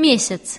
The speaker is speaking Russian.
месяц.